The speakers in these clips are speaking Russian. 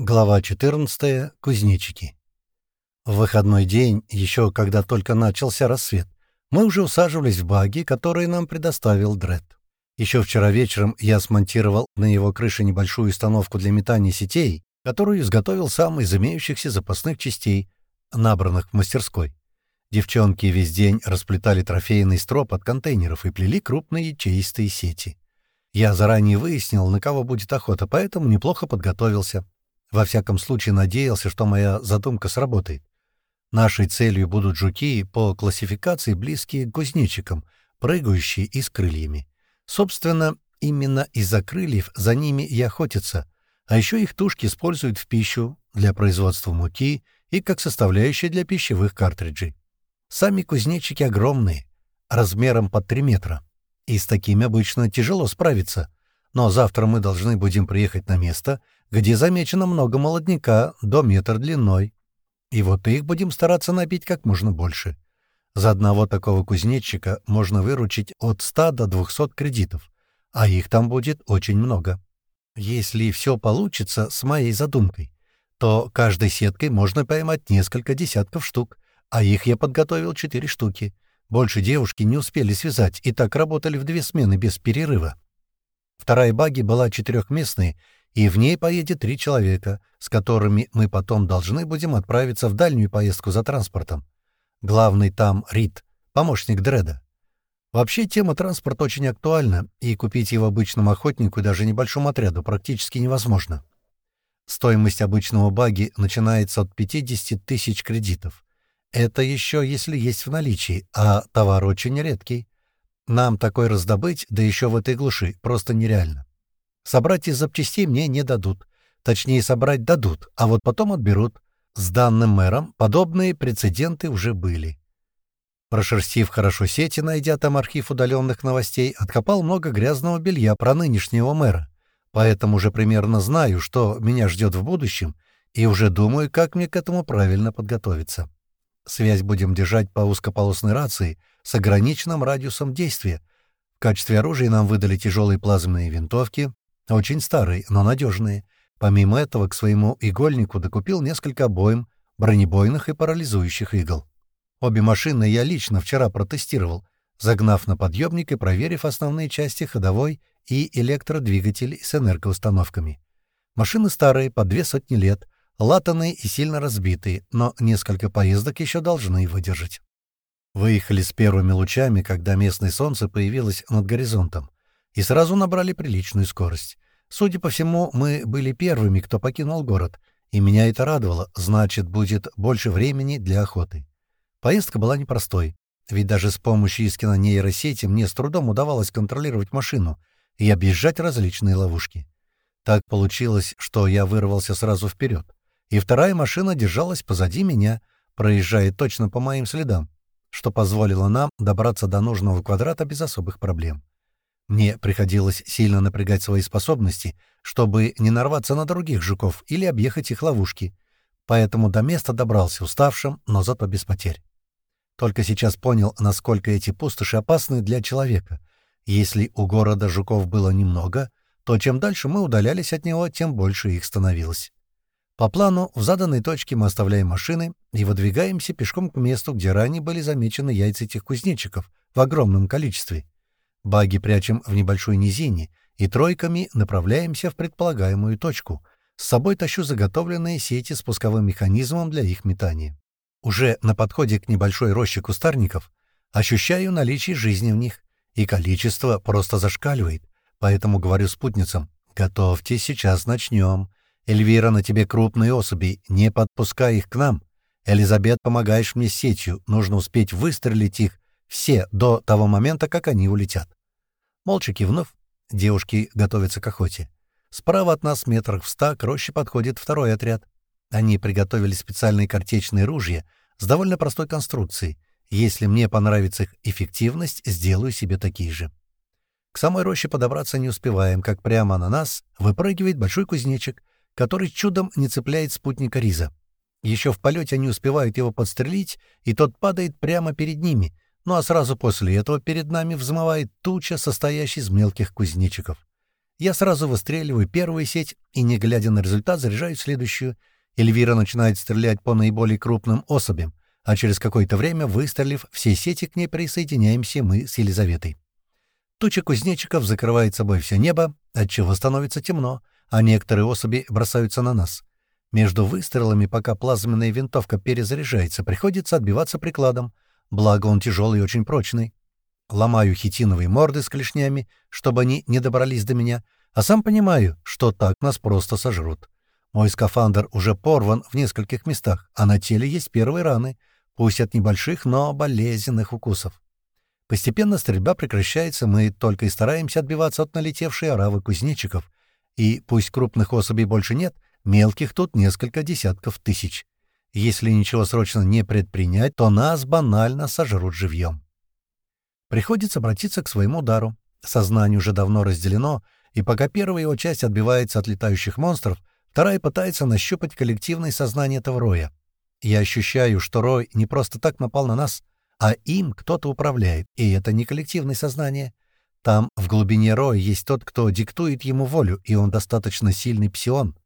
Глава 14. Кузнечики. В выходной день, еще когда только начался рассвет, мы уже усаживались в баги, которые нам предоставил Дред. Еще вчера вечером я смонтировал на его крыше небольшую установку для метания сетей, которую изготовил сам из имеющихся запасных частей, набранных в мастерской. Девчонки весь день расплетали трофейный строп от контейнеров и плели крупные ячеистые сети. Я заранее выяснил, на кого будет охота, поэтому неплохо подготовился. Во всяком случае, надеялся, что моя задумка сработает. Нашей целью будут жуки по классификации близкие к кузнечикам, прыгающие и с крыльями. Собственно, именно из-за крыльев за ними и охотятся, а еще их тушки используют в пищу, для производства муки и как составляющие для пищевых картриджей. Сами кузнечики огромные, размером под 3 метра, и с такими обычно тяжело справиться. Но завтра мы должны будем приехать на место — где замечено много молодняка до метр длиной. И вот их будем стараться набить как можно больше. За одного такого кузнечика можно выручить от 100 до 200 кредитов, а их там будет очень много. Если все получится с моей задумкой, то каждой сеткой можно поймать несколько десятков штук, а их я подготовил четыре штуки. Больше девушки не успели связать и так работали в две смены без перерыва. Вторая баги была четырехместной и в ней поедет три человека, с которыми мы потом должны будем отправиться в дальнюю поездку за транспортом. Главный там Рид, помощник Дреда. Вообще тема транспорта очень актуальна, и купить его обычному охотнику и даже небольшому отряду практически невозможно. Стоимость обычного баги начинается от 50 тысяч кредитов. Это еще если есть в наличии, а товар очень редкий. Нам такой раздобыть, да еще в этой глуши, просто нереально. Собрать из запчастей мне не дадут. Точнее, собрать дадут, а вот потом отберут. С данным мэром подобные прецеденты уже были. Прошерстив хорошо сети, найдя там архив удаленных новостей, откопал много грязного белья про нынешнего мэра. Поэтому уже примерно знаю, что меня ждет в будущем, и уже думаю, как мне к этому правильно подготовиться. Связь будем держать по узкополосной рации с ограниченным радиусом действия. В качестве оружия нам выдали тяжелые плазменные винтовки, очень старые, но надежные. Помимо этого, к своему игольнику докупил несколько обоим, бронебойных и парализующих игл. Обе машины я лично вчера протестировал, загнав на подъемник и проверив основные части ходовой и электродвигатель с энергоустановками. Машины старые, по две сотни лет, латанные и сильно разбитые, но несколько поездок еще должны выдержать. Выехали с первыми лучами, когда местное солнце появилось над горизонтом и сразу набрали приличную скорость. Судя по всему, мы были первыми, кто покинул город, и меня это радовало, значит, будет больше времени для охоты. Поездка была непростой, ведь даже с помощью Искина нейросети мне с трудом удавалось контролировать машину и объезжать различные ловушки. Так получилось, что я вырвался сразу вперед, и вторая машина держалась позади меня, проезжая точно по моим следам, что позволило нам добраться до нужного квадрата без особых проблем. Мне приходилось сильно напрягать свои способности, чтобы не нарваться на других жуков или объехать их ловушки. Поэтому до места добрался уставшим, но зато без потерь. Только сейчас понял, насколько эти пустоши опасны для человека. Если у города жуков было немного, то чем дальше мы удалялись от него, тем больше их становилось. По плану, в заданной точке мы оставляем машины и выдвигаемся пешком к месту, где ранее были замечены яйца этих кузнечиков в огромном количестве. Баги прячем в небольшой низине и тройками направляемся в предполагаемую точку. С собой тащу заготовленные сети с пусковым механизмом для их метания. Уже на подходе к небольшой роще кустарников ощущаю наличие жизни в них, и количество просто зашкаливает, поэтому говорю спутницам «Готовьтесь, сейчас начнем. Эльвира, на тебе крупные особи, не подпускай их к нам. Элизабет, помогаешь мне сетью, нужно успеть выстрелить их все до того момента, как они улетят. Молча кивнув, девушки готовятся к охоте. Справа от нас метрах в ста к роще подходит второй отряд. Они приготовили специальные картечные ружья с довольно простой конструкцией. Если мне понравится их эффективность, сделаю себе такие же. К самой роще подобраться не успеваем, как прямо на нас выпрыгивает большой кузнечик, который чудом не цепляет спутника Риза. Еще в полете они успевают его подстрелить, и тот падает прямо перед ними — ну а сразу после этого перед нами взмывает туча, состоящая из мелких кузнечиков. Я сразу выстреливаю первую сеть и, не глядя на результат, заряжаю следующую. Эльвира начинает стрелять по наиболее крупным особям, а через какое-то время, выстрелив все сети, к ней присоединяемся мы с Елизаветой. Туча кузнечиков закрывает собой все небо, отчего становится темно, а некоторые особи бросаются на нас. Между выстрелами, пока плазменная винтовка перезаряжается, приходится отбиваться прикладом, благо он тяжелый и очень прочный. Ломаю хитиновые морды с клешнями, чтобы они не добрались до меня, а сам понимаю, что так нас просто сожрут. Мой скафандр уже порван в нескольких местах, а на теле есть первые раны, пусть от небольших, но болезненных укусов. Постепенно стрельба прекращается, мы только и стараемся отбиваться от налетевшей оравы кузнечиков. И пусть крупных особей больше нет, мелких тут несколько десятков тысяч. Если ничего срочно не предпринять, то нас банально сожрут живьем. Приходится обратиться к своему удару. Сознание уже давно разделено, и пока первая его часть отбивается от летающих монстров, вторая пытается нащупать коллективное сознание этого роя. Я ощущаю, что рой не просто так напал на нас, а им кто-то управляет, и это не коллективное сознание. Там, в глубине роя, есть тот, кто диктует ему волю, и он достаточно сильный псион.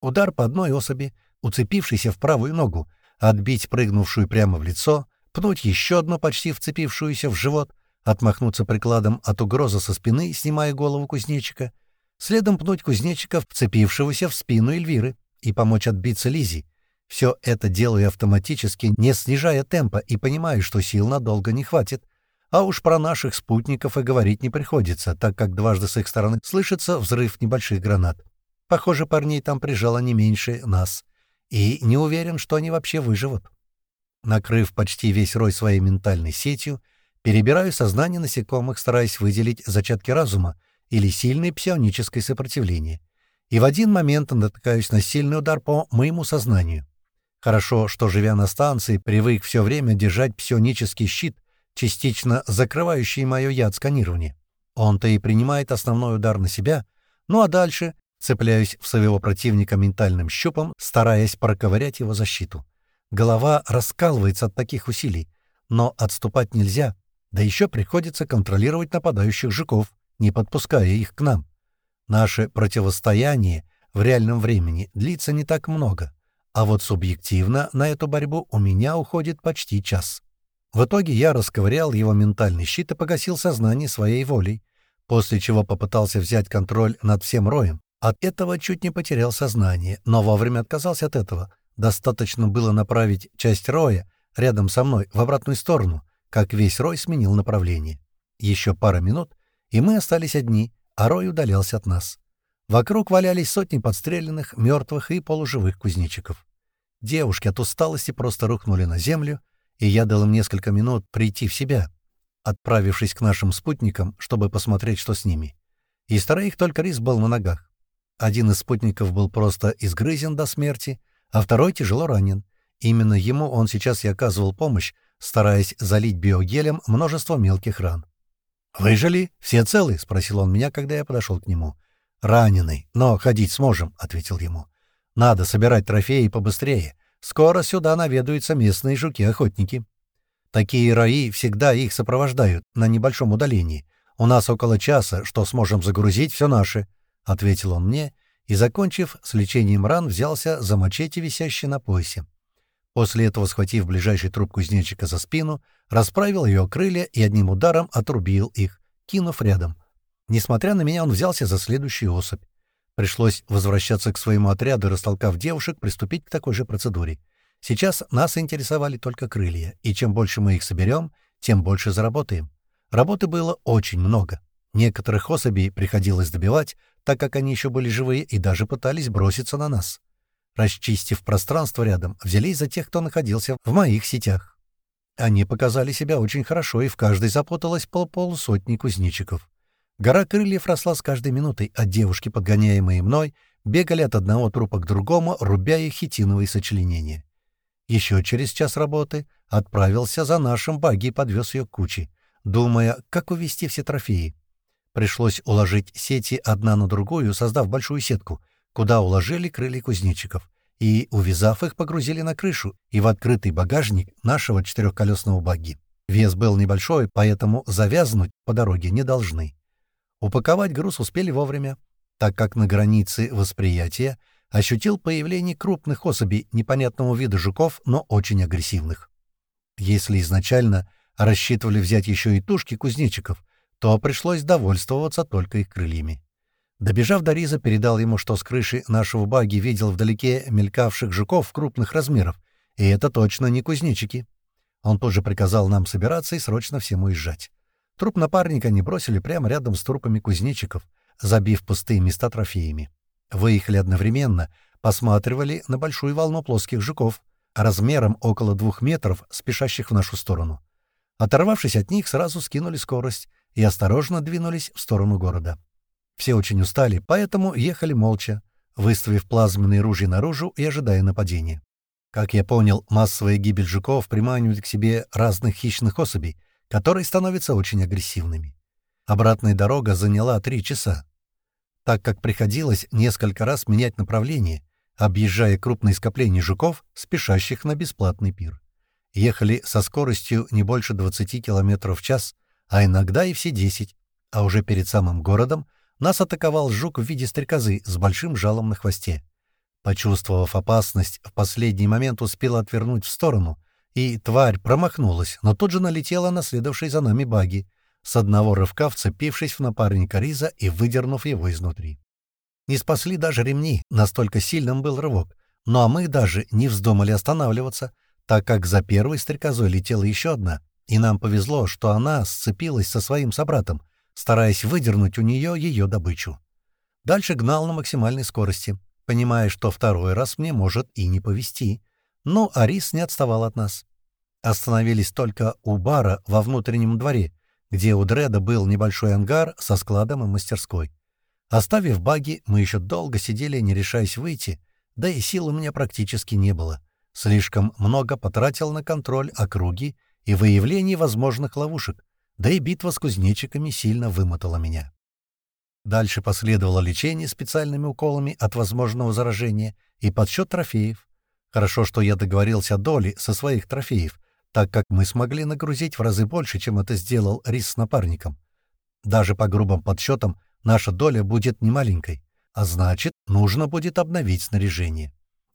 Удар по одной особи, уцепившийся в правую ногу, отбить прыгнувшую прямо в лицо, пнуть еще одну, почти вцепившуюся в живот, отмахнуться прикладом от угрозы со спины, снимая голову кузнечика, следом пнуть кузнечика, вцепившегося в спину Эльвиры, и помочь отбиться Лизи. Все это делаю автоматически, не снижая темпа, и понимаю, что сил надолго не хватит. А уж про наших спутников и говорить не приходится, так как дважды с их стороны слышится взрыв небольших гранат. Похоже, парней там прижало не меньше нас. И не уверен, что они вообще выживут. Накрыв почти весь рой своей ментальной сетью, перебираю сознание насекомых, стараясь выделить зачатки разума или сильное псионическое сопротивление. И в один момент натыкаюсь на сильный удар по моему сознанию. Хорошо, что, живя на станции, привык все время держать псионический щит, частично закрывающий мое яд сканирование. Он-то и принимает основной удар на себя, ну а дальше цепляюсь в своего противника ментальным щупом, стараясь проковырять его защиту. Голова раскалывается от таких усилий, но отступать нельзя, да еще приходится контролировать нападающих жуков, не подпуская их к нам. Наше противостояние в реальном времени длится не так много, а вот субъективно на эту борьбу у меня уходит почти час. В итоге я расковырял его ментальный щит и погасил сознание своей волей, после чего попытался взять контроль над всем роем. От этого чуть не потерял сознание, но вовремя отказался от этого — Достаточно было направить часть роя рядом со мной в обратную сторону, как весь рой сменил направление. Еще пара минут, и мы остались одни, а рой удалялся от нас. Вокруг валялись сотни подстреленных, мертвых и полуживых кузнечиков. Девушки от усталости просто рухнули на землю, и я дал им несколько минут прийти в себя, отправившись к нашим спутникам, чтобы посмотреть, что с ними. Из троих только Рис был на ногах. Один из спутников был просто изгрызен до смерти — а второй тяжело ранен. Именно ему он сейчас и оказывал помощь, стараясь залить биогелем множество мелких ран. «Выжили? Все целы?» — спросил он меня, когда я подошел к нему. «Раненый, но ходить сможем», — ответил ему. «Надо собирать трофеи побыстрее. Скоро сюда наведаются местные жуки-охотники. Такие раи всегда их сопровождают на небольшом удалении. У нас около часа, что сможем загрузить все наше», — ответил он мне и, закончив с лечением ран, взялся за мачете, висящий на поясе. После этого, схватив ближайший труп кузнечика за спину, расправил ее крылья и одним ударом отрубил их, кинув рядом. Несмотря на меня, он взялся за следующую особь. Пришлось возвращаться к своему отряду и, растолкав девушек, приступить к такой же процедуре. Сейчас нас интересовали только крылья, и чем больше мы их соберем, тем больше заработаем. Работы было очень много. Некоторых особей приходилось добивать, так как они еще были живые и даже пытались броситься на нас. Расчистив пространство рядом, взялись за тех, кто находился в моих сетях. Они показали себя очень хорошо, и в каждой запуталось пол полусотни кузнечиков. Гора крыльев росла с каждой минутой, а девушки, подгоняемые мной, бегали от одного трупа к другому, рубя их хитиновые сочленения. Еще через час работы отправился за нашим баги и подвез ее к куче, думая, как увести все трофеи. Пришлось уложить сети одна на другую, создав большую сетку, куда уложили крылья кузнечиков, и, увязав их, погрузили на крышу и в открытый багажник нашего четырехколесного багги. Вес был небольшой, поэтому завязнуть по дороге не должны. Упаковать груз успели вовремя. так как на границе восприятия ощутил появление крупных особей непонятного вида жуков, но очень агрессивных. Если изначально рассчитывали взять еще и тушки кузнечиков, то пришлось довольствоваться только их крыльями. Добежав до Риза, передал ему, что с крыши нашего баги видел вдалеке мелькавших жуков крупных размеров, и это точно не кузнечики. Он тоже приказал нам собираться и срочно всем уезжать. Труп напарника они бросили прямо рядом с трупами кузнечиков, забив пустые места трофеями. Выехали одновременно, посматривали на большую волну плоских жуков, размером около двух метров, спешащих в нашу сторону. Оторвавшись от них, сразу скинули скорость и осторожно двинулись в сторону города. Все очень устали, поэтому ехали молча, выставив плазменные ружья наружу и ожидая нападения. Как я понял, массовая гибель жуков приманивает к себе разных хищных особей, которые становятся очень агрессивными. Обратная дорога заняла три часа, так как приходилось несколько раз менять направление, объезжая крупные скопления жуков, спешащих на бесплатный пир. Ехали со скоростью не больше 20 км в час, а иногда и все 10, а уже перед самым городом нас атаковал жук в виде стрекозы с большим жалом на хвосте. Почувствовав опасность, в последний момент успел отвернуть в сторону, и тварь промахнулась, но тут же налетела на следовавший за нами баги, с одного рывка вцепившись в напарника Риза и выдернув его изнутри. Не спасли даже ремни, настолько сильным был рывок, ну а мы даже не вздумали останавливаться, так как за первой стрекозой летела еще одна, и нам повезло, что она сцепилась со своим собратом, стараясь выдернуть у нее ее добычу. Дальше гнал на максимальной скорости, понимая, что второй раз мне может и не повезти. Но Арис не отставал от нас. Остановились только у бара во внутреннем дворе, где у Дреда был небольшой ангар со складом и мастерской. Оставив баги, мы еще долго сидели, не решаясь выйти, да и сил у меня практически не было. Слишком много потратил на контроль округи и выявление возможных ловушек, да и битва с кузнечиками сильно вымотала меня. Дальше последовало лечение специальными уколами от возможного заражения и подсчет трофеев. Хорошо, что я договорился о доле со своих трофеев, так как мы смогли нагрузить в разы больше, чем это сделал Рис с напарником. Даже по грубым подсчетам наша доля будет немаленькой, а значит, нужно будет обновить снаряжение.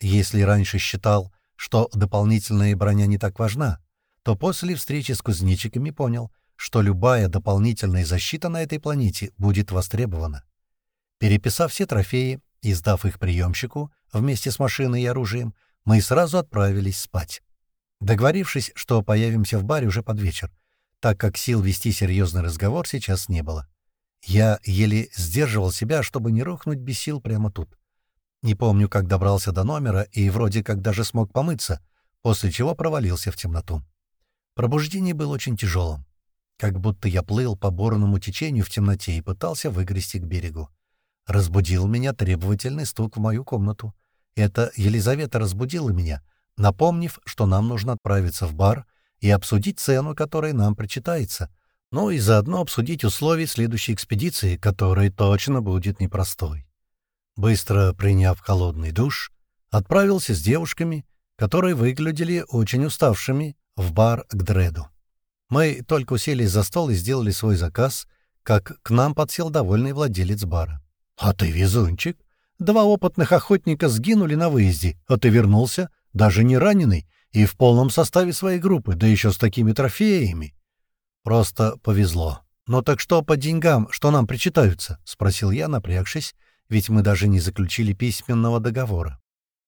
Если раньше считал, что дополнительная броня не так важна, то после встречи с кузнечиками понял, что любая дополнительная защита на этой планете будет востребована. Переписав все трофеи и сдав их приемщику вместе с машиной и оружием, мы сразу отправились спать. Договорившись, что появимся в баре уже под вечер, так как сил вести серьезный разговор сейчас не было. Я еле сдерживал себя, чтобы не рухнуть без сил прямо тут. Не помню, как добрался до номера и вроде как даже смог помыться, после чего провалился в темноту. Пробуждение было очень тяжелым как будто я плыл по бурному течению в темноте и пытался выгрести к берегу. Разбудил меня требовательный стук в мою комнату. Это Елизавета разбудила меня, напомнив, что нам нужно отправиться в бар и обсудить цену, которая нам причитается, ну и заодно обсудить условия следующей экспедиции, которая точно будет непростой. Быстро приняв холодный душ, отправился с девушками, которые выглядели очень уставшими, в бар к Дреду. Мы только уселись за стол и сделали свой заказ, как к нам подсел довольный владелец бара. «А ты везунчик! Два опытных охотника сгинули на выезде, а ты вернулся, даже не раненый, и в полном составе своей группы, да еще с такими трофеями!» «Просто повезло. Но так что по деньгам, что нам причитаются?» — спросил я, напрягшись, ведь мы даже не заключили письменного договора.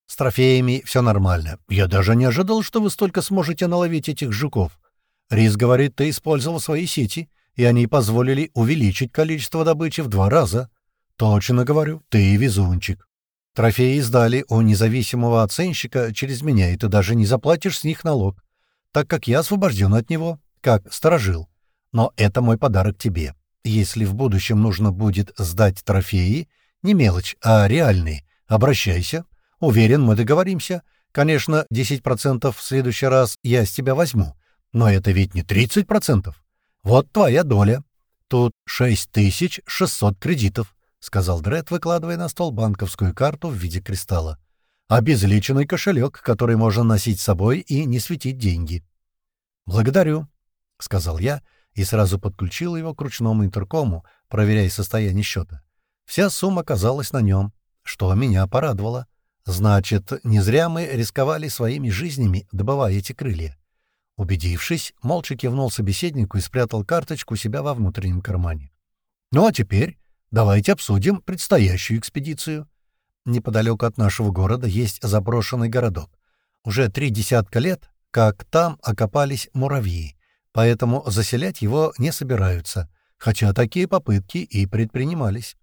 «С трофеями все нормально. Я даже не ожидал, что вы столько сможете наловить этих жуков. Рис говорит, ты использовал свои сети, и они позволили увеличить количество добычи в два раза. Точно говорю, ты везунчик. Трофеи сдали у независимого оценщика через меня, и ты даже не заплатишь с них налог, так как я освобожден от него, как сторожил. Но это мой подарок тебе. Если в будущем нужно будет сдать трофеи, не мелочь, а реальные, обращайся. Уверен, мы договоримся. Конечно, 10% в следующий раз я с тебя возьму, но это ведь не 30%. Вот твоя доля. Тут 6600 кредитов, — сказал Дред, выкладывая на стол банковскую карту в виде кристалла. Обезличенный кошелек, который можно носить с собой и не светить деньги. «Благодарю», — сказал я и сразу подключил его к ручному интеркому, проверяя состояние счета. Вся сумма оказалась на нем, что меня порадовало. Значит, не зря мы рисковали своими жизнями, добывая эти крылья. Убедившись, молча кивнул собеседнику и спрятал карточку у себя во внутреннем кармане. «Ну а теперь давайте обсудим предстоящую экспедицию. Неподалеку от нашего города есть заброшенный городок. Уже три десятка лет, как там окопались муравьи, поэтому заселять его не собираются, хотя такие попытки и предпринимались.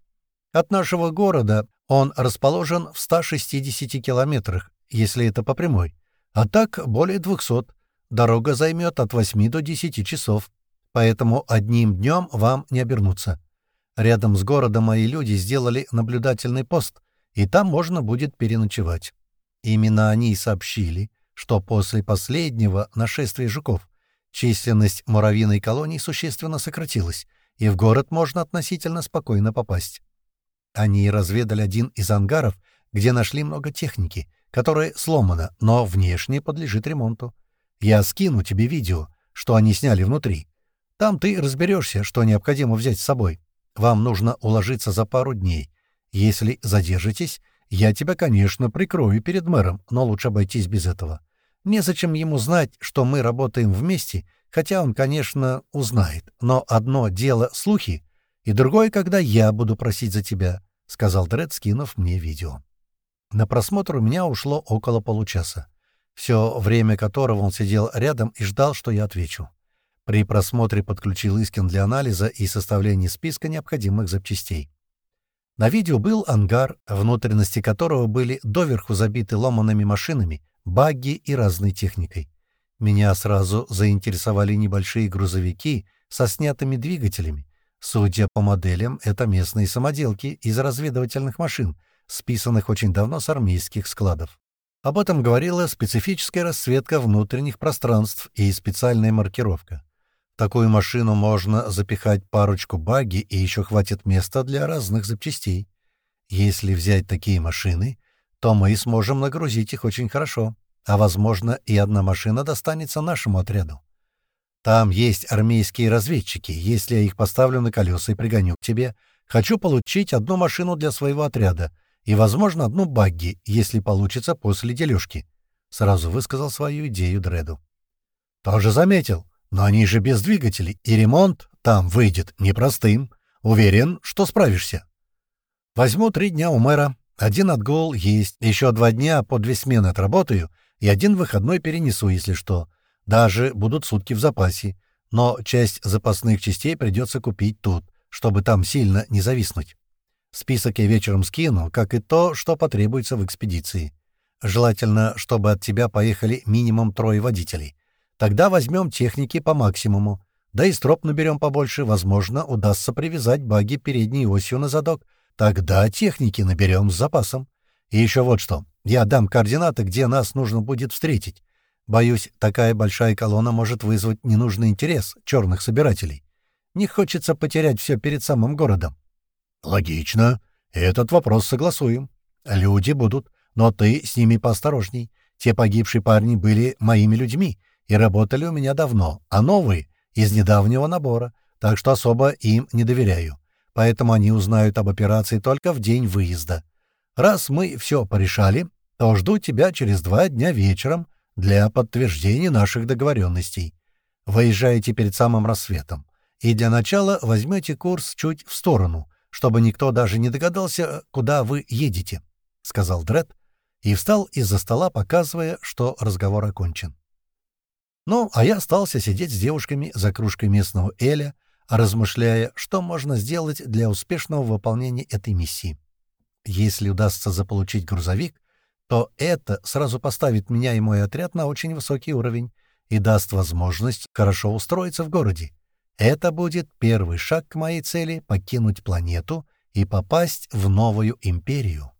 От нашего города он расположен в 160 километрах, если это по прямой, а так более 200. Дорога займет от 8 до 10 часов, поэтому одним днем вам не обернуться. Рядом с городом мои люди сделали наблюдательный пост, и там можно будет переночевать. Именно они и сообщили, что после последнего нашествия жуков численность муравьиной колонии существенно сократилась, и в город можно относительно спокойно попасть. Они разведали один из ангаров, где нашли много техники, которая сломана, но внешне подлежит ремонту. Я скину тебе видео, что они сняли внутри. Там ты разберешься, что необходимо взять с собой. Вам нужно уложиться за пару дней. Если задержитесь, я тебя, конечно, прикрою перед мэром, но лучше обойтись без этого. Незачем ему знать, что мы работаем вместе, хотя он, конечно, узнает. Но одно дело — слухи, и другое, когда я буду просить за тебя», — сказал Дред, скинув мне видео. На просмотр у меня ушло около получаса, все время которого он сидел рядом и ждал, что я отвечу. При просмотре подключил Искин для анализа и составления списка необходимых запчастей. На видео был ангар, внутренности которого были доверху забиты ломанными машинами, багги и разной техникой. Меня сразу заинтересовали небольшие грузовики со снятыми двигателями, Судя по моделям, это местные самоделки из разведывательных машин, списанных очень давно с армейских складов. Об этом говорила специфическая расцветка внутренних пространств и специальная маркировка. В такую машину можно запихать парочку баги и еще хватит места для разных запчастей. Если взять такие машины, то мы сможем нагрузить их очень хорошо, а, возможно, и одна машина достанется нашему отряду. Там есть армейские разведчики. Если я их поставлю на колеса и пригоню к тебе, хочу получить одну машину для своего отряда и, возможно, одну багги, если получится после дележки. Сразу высказал свою идею Дреду. Тоже заметил. Но они же без двигателей, и ремонт там выйдет непростым. Уверен, что справишься. Возьму три дня у мэра. Один отгул есть, еще два дня по две смены отработаю, и один выходной перенесу, если что. Даже будут сутки в запасе, но часть запасных частей придется купить тут, чтобы там сильно не зависнуть. Список я вечером скину, как и то, что потребуется в экспедиции. Желательно, чтобы от тебя поехали минимум трое водителей. Тогда возьмем техники по максимуму. Да и строп наберем побольше, возможно, удастся привязать баги передней осью на задок. Тогда техники наберем с запасом. И еще вот что. Я дам координаты, где нас нужно будет встретить. Боюсь, такая большая колонна может вызвать ненужный интерес черных собирателей. Не хочется потерять все перед самым городом. Логично. Этот вопрос согласуем. Люди будут, но ты с ними поосторожней. Те погибшие парни были моими людьми и работали у меня давно, а новые — из недавнего набора, так что особо им не доверяю. Поэтому они узнают об операции только в день выезда. Раз мы все порешали, то жду тебя через два дня вечером для подтверждения наших договоренностей. Выезжаете перед самым рассветом. И для начала возьмете курс чуть в сторону, чтобы никто даже не догадался, куда вы едете», — сказал Дред и встал из-за стола, показывая, что разговор окончен. Ну, а я остался сидеть с девушками за кружкой местного Эля, размышляя, что можно сделать для успешного выполнения этой миссии. Если удастся заполучить грузовик, то это сразу поставит меня и мой отряд на очень высокий уровень и даст возможность хорошо устроиться в городе. Это будет первый шаг к моей цели — покинуть планету и попасть в новую империю.